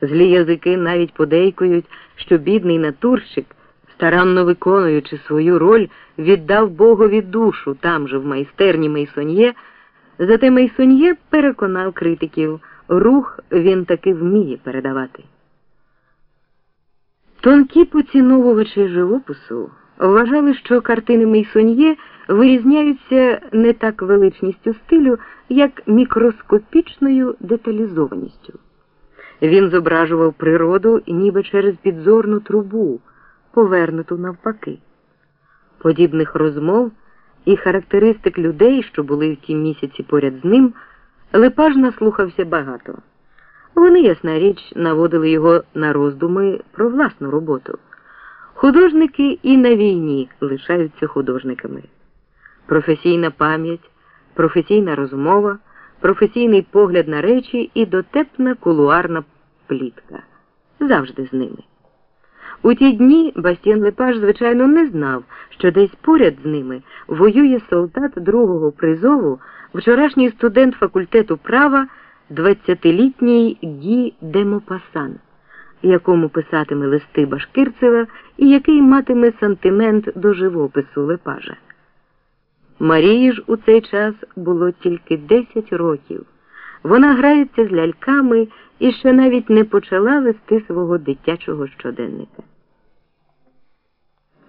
Злі язики навіть подейкують, що бідний натурщик, старанно виконуючи свою роль, віддав Богові душу там же в майстерні Мейсоньє, зате Мейсоньє переконав критиків, рух він таки вміє передавати. Тонкі поціновувачі живопису вважали, що картини Мейсоньє вирізняються не так величністю стилю, як мікроскопічною деталізованістю. Він зображував природу ніби через підзорну трубу, повернуту навпаки. Подібних розмов і характеристик людей, що були в ті місяці поряд з ним, Лепаж наслухався багато. Вони, ясна річ, наводили його на роздуми про власну роботу. Художники і на війні лишаються художниками. Професійна пам'ять, професійна розмова, професійний погляд на речі і дотепна кулуарна плітка завжди з ними. У ті дні Бастіан Лепаж, звичайно, не знав, що десь поряд з ними воює солдат другого призову, вчорашній студент факультету права, 20-літній Гі Демопасан, якому писатиме листи Башкирцева і який матиме сантимент до живопису Лепажа. Марії ж у цей час було тільки 10 років. Вона грається з ляльками і ще навіть не почала вести свого дитячого щоденника.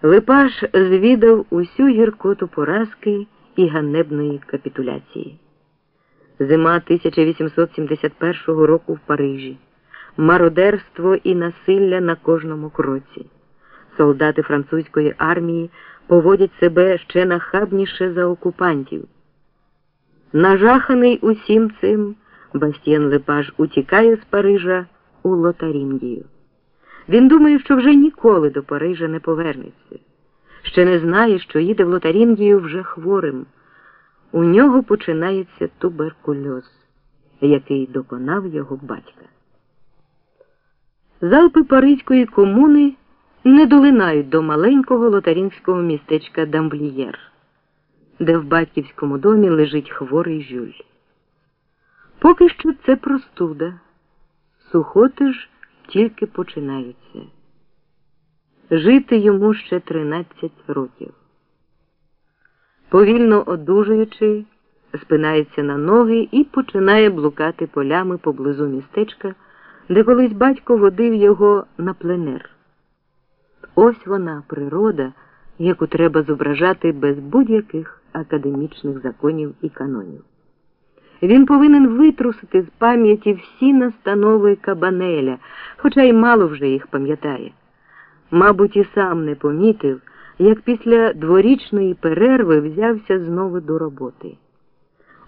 Липаш звідав усю гіркоту поразки і ганебної капітуляції. Зима 1871 року в Парижі, мародерство і насилля на кожному кроці. Солдати французької армії поводять себе ще нахабніше за окупантів. Нажаханий усім цим, Бастіен Лепаж утікає з Парижа у Лотарінгію. Він думає, що вже ніколи до Парижа не повернеться. Ще не знає, що їде в Лотарінгію вже хворим. У нього починається туберкульоз, який доконав його батька. Залпи Паризької комуни не долинають до маленького лотарінського містечка Дамблієр, де в батьківському домі лежить хворий жюль. Поки що це простуда, сухоти ж тільки починаються. Жити йому ще 13 років. Повільно одужуючи, спинається на ноги і починає блукати полями поблизу містечка, де колись батько водив його на пленер. Ось вона природа, яку треба зображати без будь-яких академічних законів і канонів. Він повинен витрусити з пам'яті всі настанови Кабанеля, хоча й мало вже їх пам'ятає. Мабуть, і сам не помітив, як після дворічної перерви взявся знову до роботи.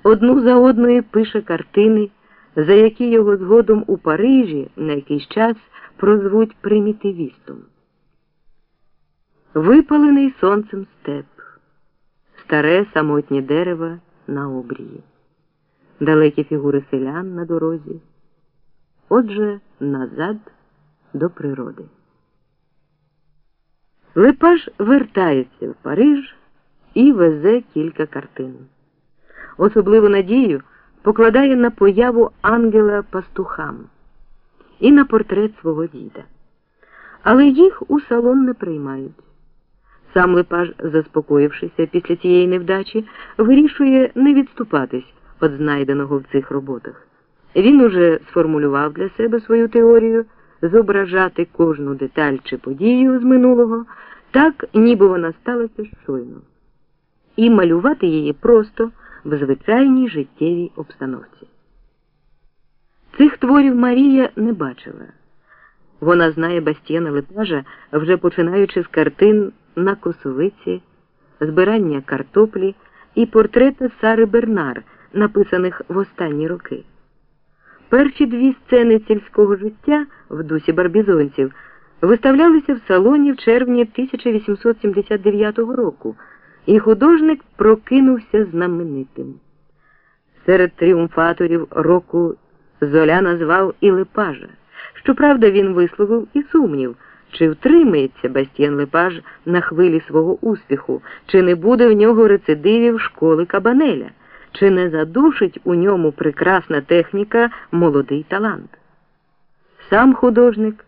Одну за одною пише картини, за які його згодом у Парижі на якийсь час прозвуть примітивістом. Випалений сонцем степ, старе самотнє дерево на обрії, далекі фігури селян на дорозі. Отже, назад до природи. Лепаш вертається в Париж і везе кілька картин. Особливу надію покладає на появу ангела пастухам і на портрет свого діда. Але їх у салон не приймають. Сам Лепаж, заспокоївшися після цієї невдачі, вирішує не відступатись від знайденого в цих роботах. Він уже сформулював для себе свою теорію зображати кожну деталь чи подію з минулого, так, ніби вона сталася щойно, і малювати її просто в звичайній життєвій обстановці. Цих творів Марія не бачила. Вона знає Бастіана Лепажа, вже починаючи з картин на косовиці, збирання картоплі і портрета Сари Бернар, написаних в останні роки. Перші дві сцени сільського життя в дусі барбізонців виставлялися в салоні в червні 1879 року, і художник прокинувся знаменитим. Серед тріумфаторів року Золя назвав і Лепажа. Щоправда, він висловив і сумнів, чи втримається Бастіан Лепаж на хвилі свого успіху, чи не буде в нього рецидивів школи Кабанеля чи не задушить у ньому прекрасна техніка молодий талант. сам художник.